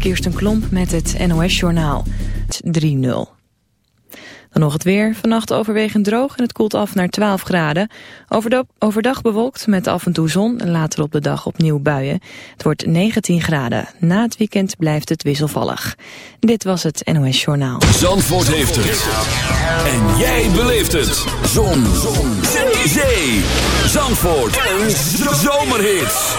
Kirsten Klomp met het NOS-journaal. 3-0. Dan nog het weer. Vannacht overwegend droog en het koelt af naar 12 graden. Overdag, bewolkt met af en toe zon en later op de dag opnieuw buien. Het wordt 19 graden. Na het weekend blijft het wisselvallig. Dit was het NOS Journaal. Zandvoort heeft het. En jij beleeft het. Zon. zon. Zee. Zandvoort. Een zomerhit.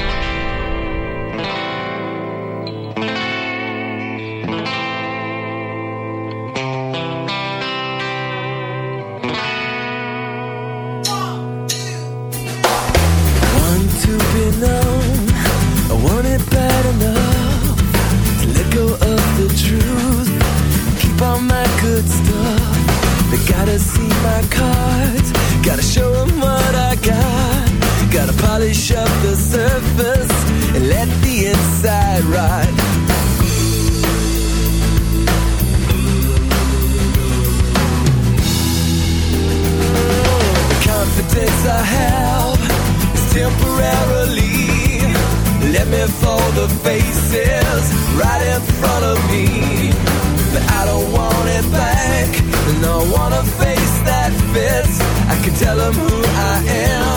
I am.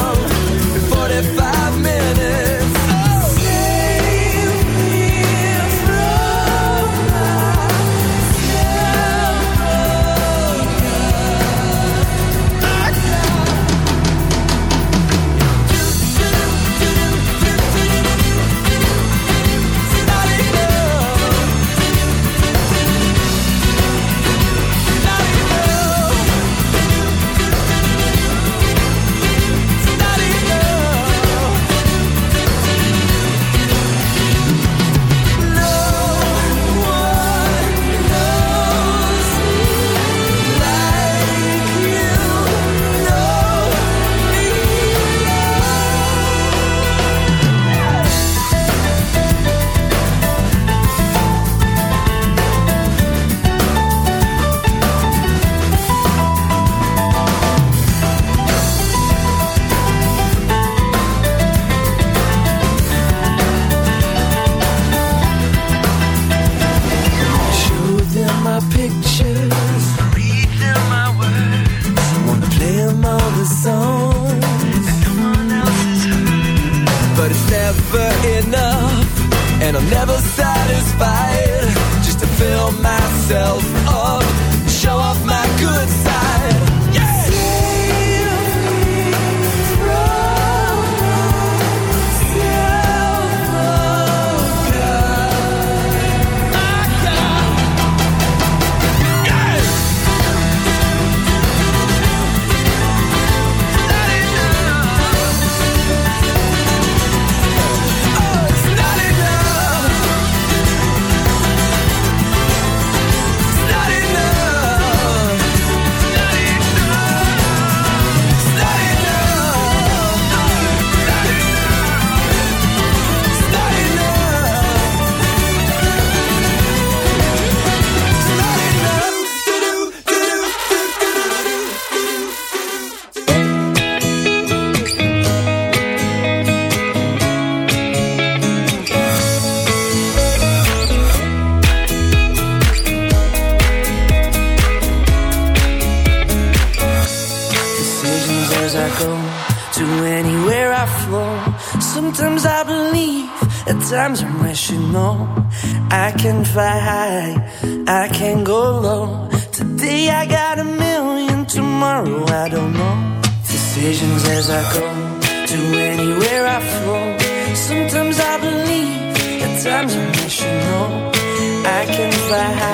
Hate I make you cry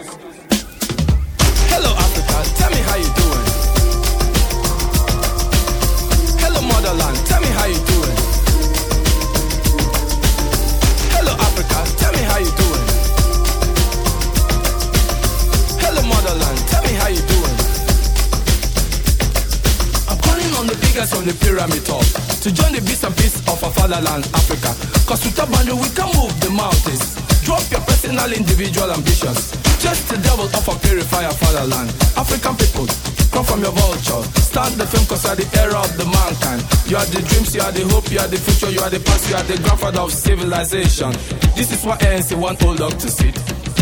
To join the beast and peace of our fatherland, Africa. Cause with a boundary we can move the mountains. Drop your personal, individual ambitions. Just the devil of a purifier fatherland. African people, come from your vulture. Start the film cause you are the era of the mankind. You are the dreams, you are the hope, you are the future, you are the past, you are the grandfather of civilization. This is what ANC want old dog to sit.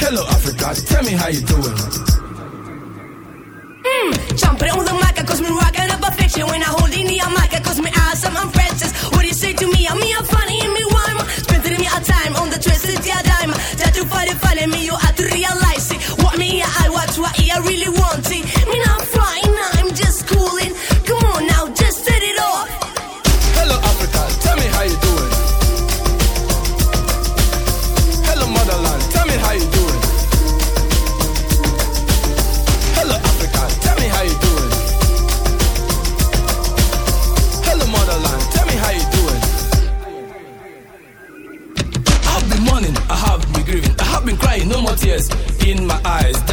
Hello, Africa, tell me how you doing. Mm, jumping on the mic, cause me rocking up a fiction. When I hold in the mic, cause me awesome, I'm Francis. What do you say to me? I'm me, I'm funny, and me rhyme. Spending me a time on the twisted yeah dime. Try to find it, funny me, you have to realize it. What me, I watch, what I really want it.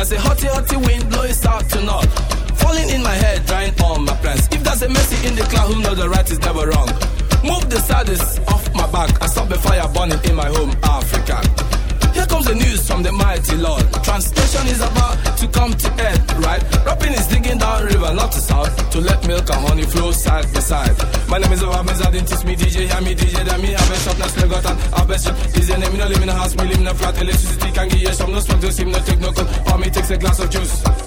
There's a hotty, hotty wind blowing south to north, falling in my head, drying all my plans. If there's a mercy in the cloud, who knows the right is never wrong. Move the saddest off my back, I stop the fire burning in my home, Africa. The news from the mighty Lord. Translation is about to come to end, right? Rapping is digging down river, not to south, to let milk and honey flow side by side. My name is Obamiz, I teach me DJ, hear me DJ, then me have a shop, now still got an have a shop. DJ name, me no live in a house, me live in a flat, electricity can give you some, no smoke, no steam, no take no cold, for me takes a glass of juice.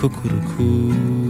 cuckoo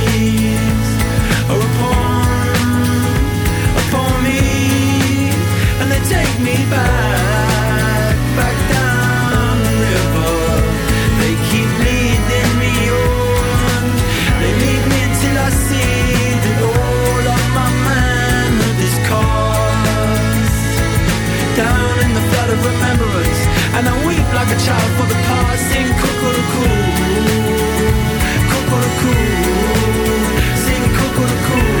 And I weep like a child for the past Sing cuckoo Cuckoo Sing cuckoo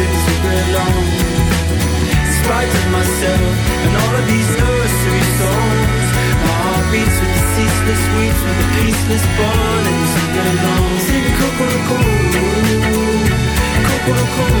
with the peaceless bond, and sing along. Sing Kokoroko, Kokoroko, sing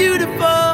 beautiful.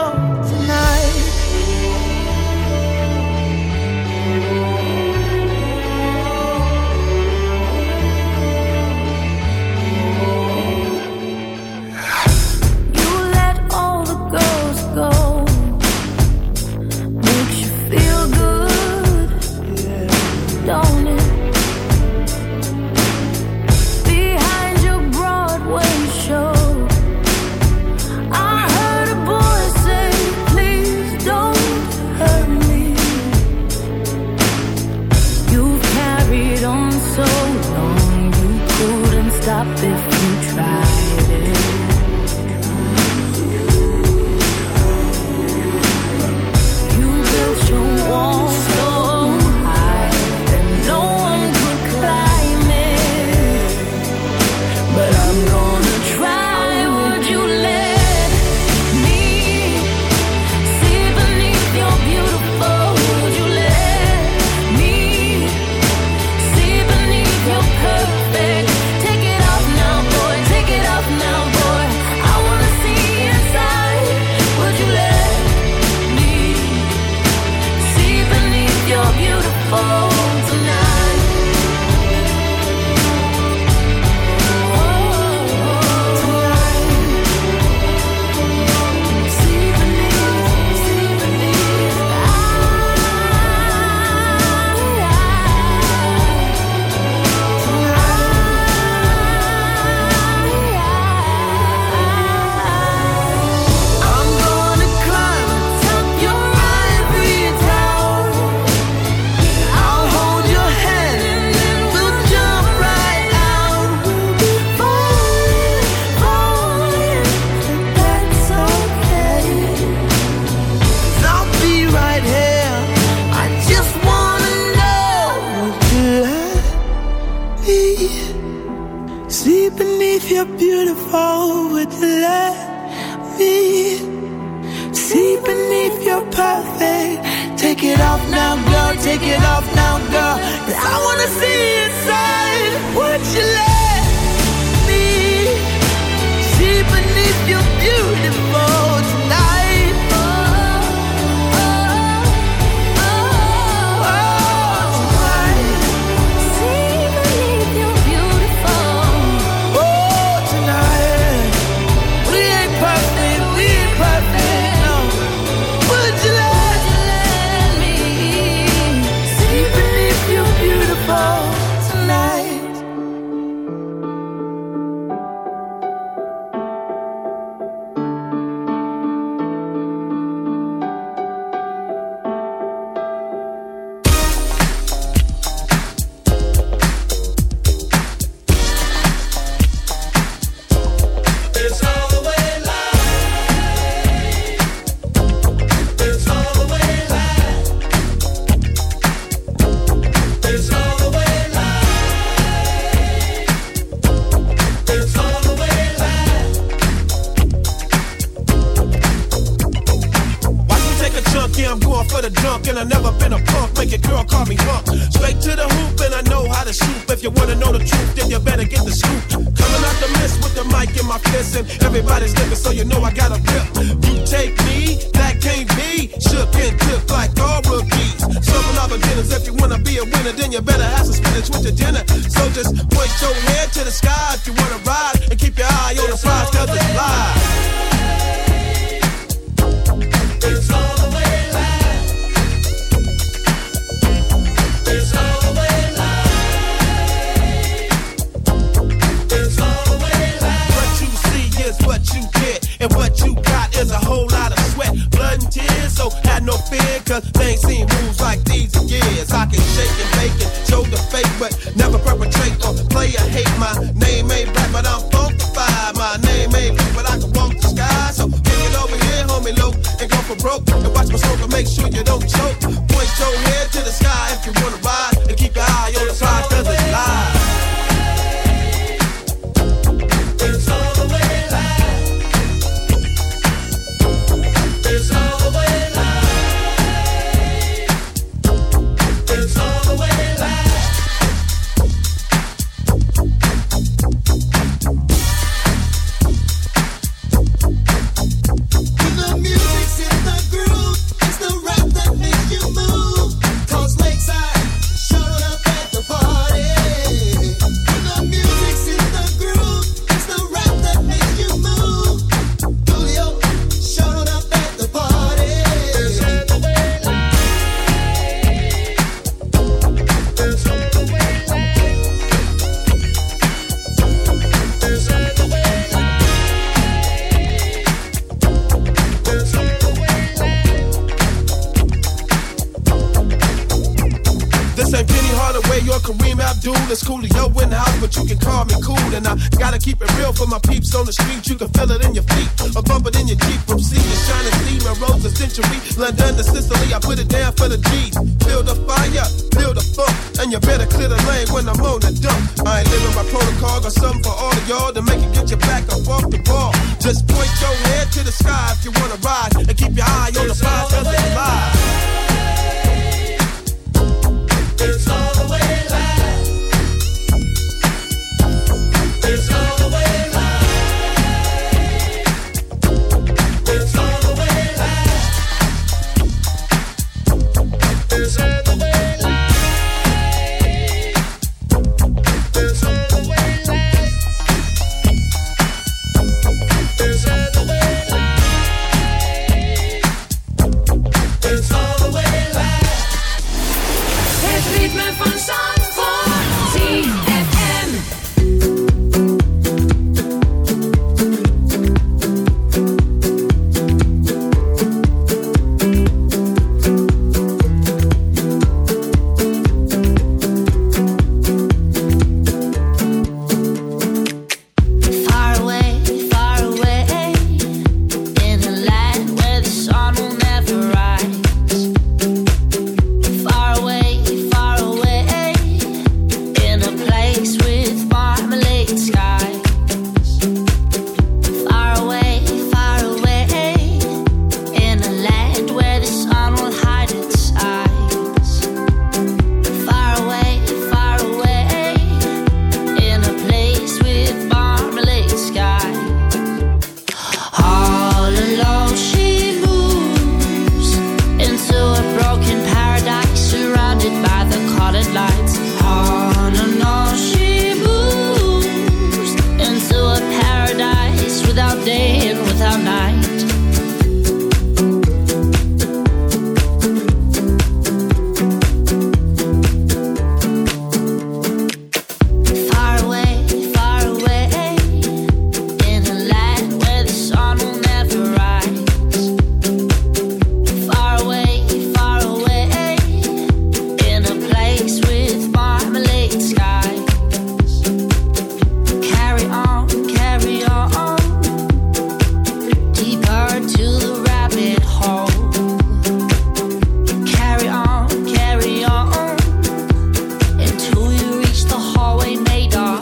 Ritme van Zandvoort.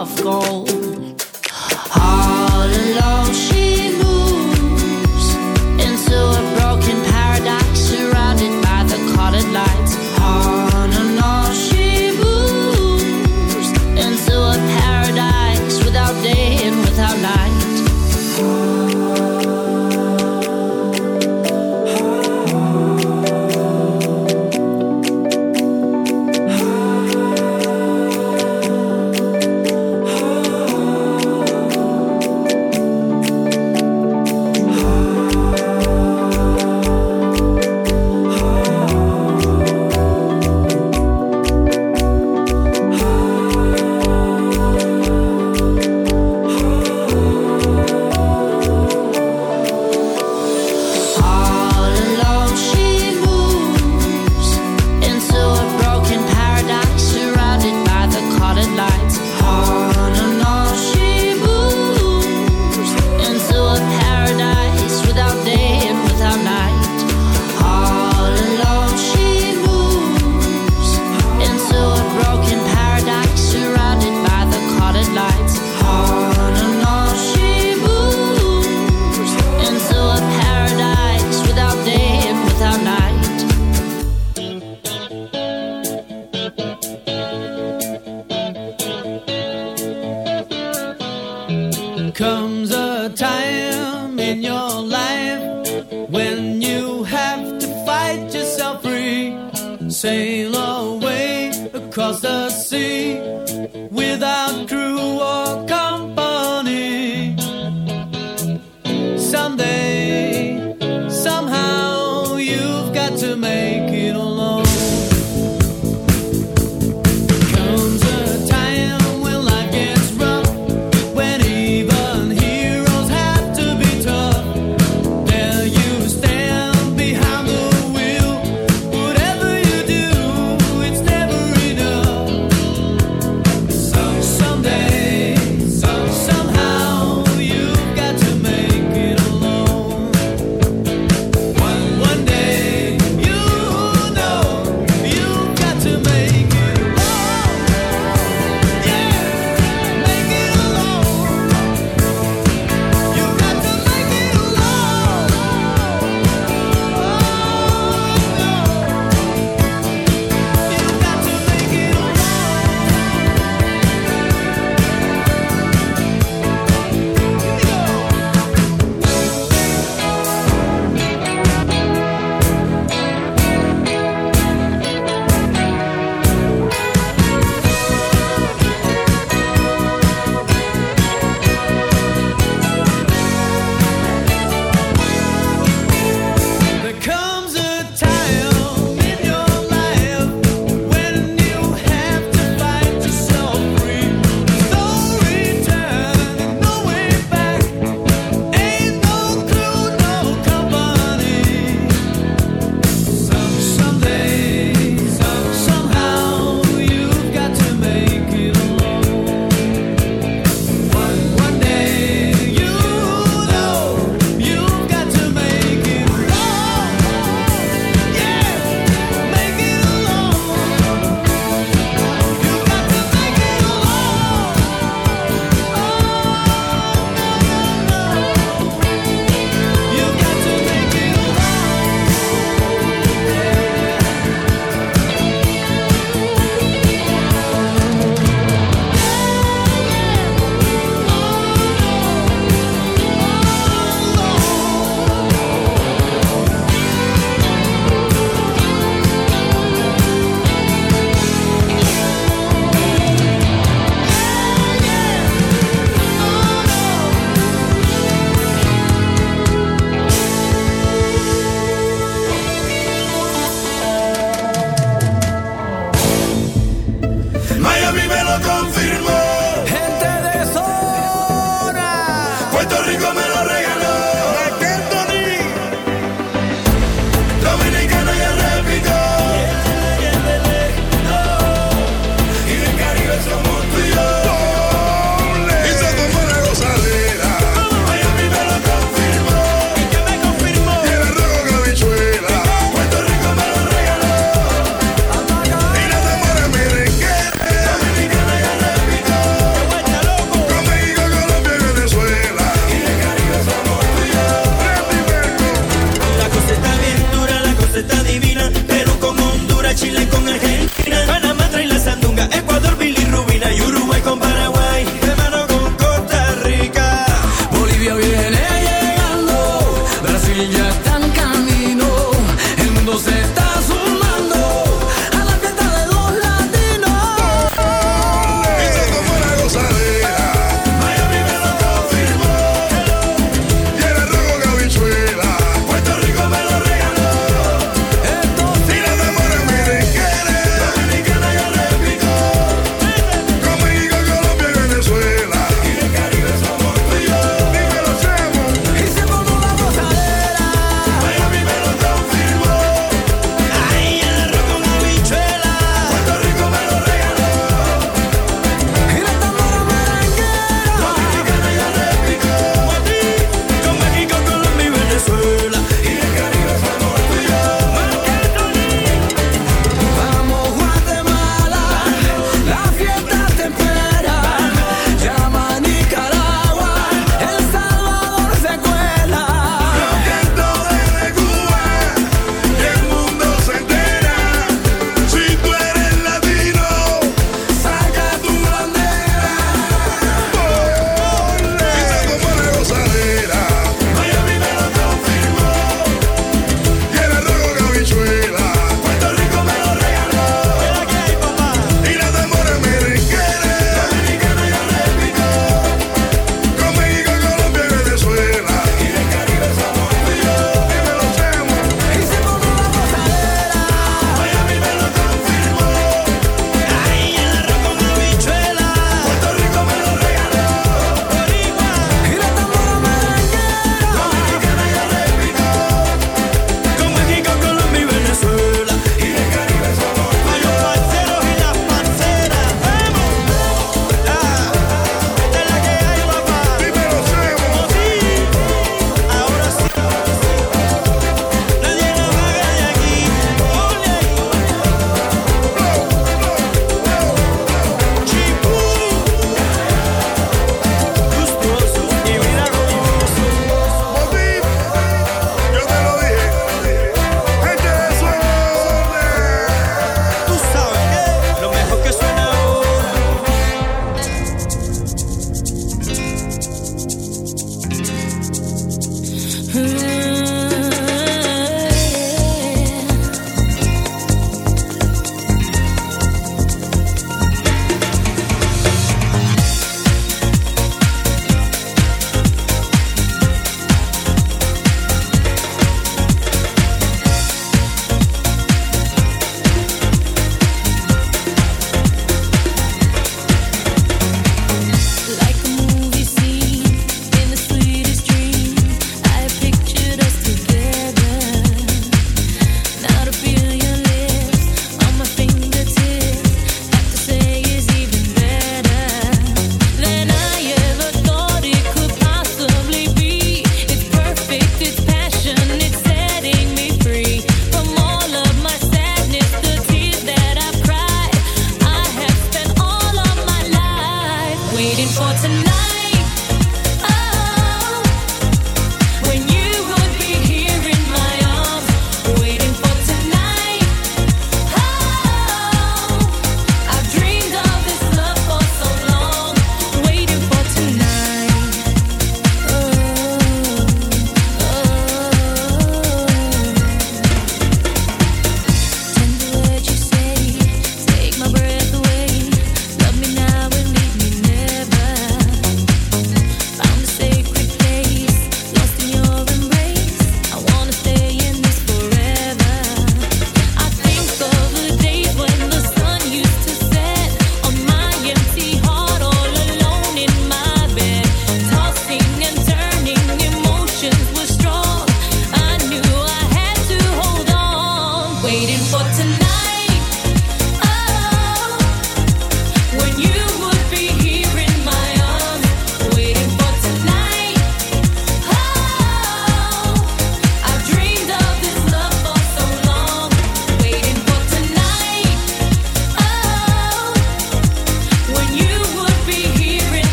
of gold.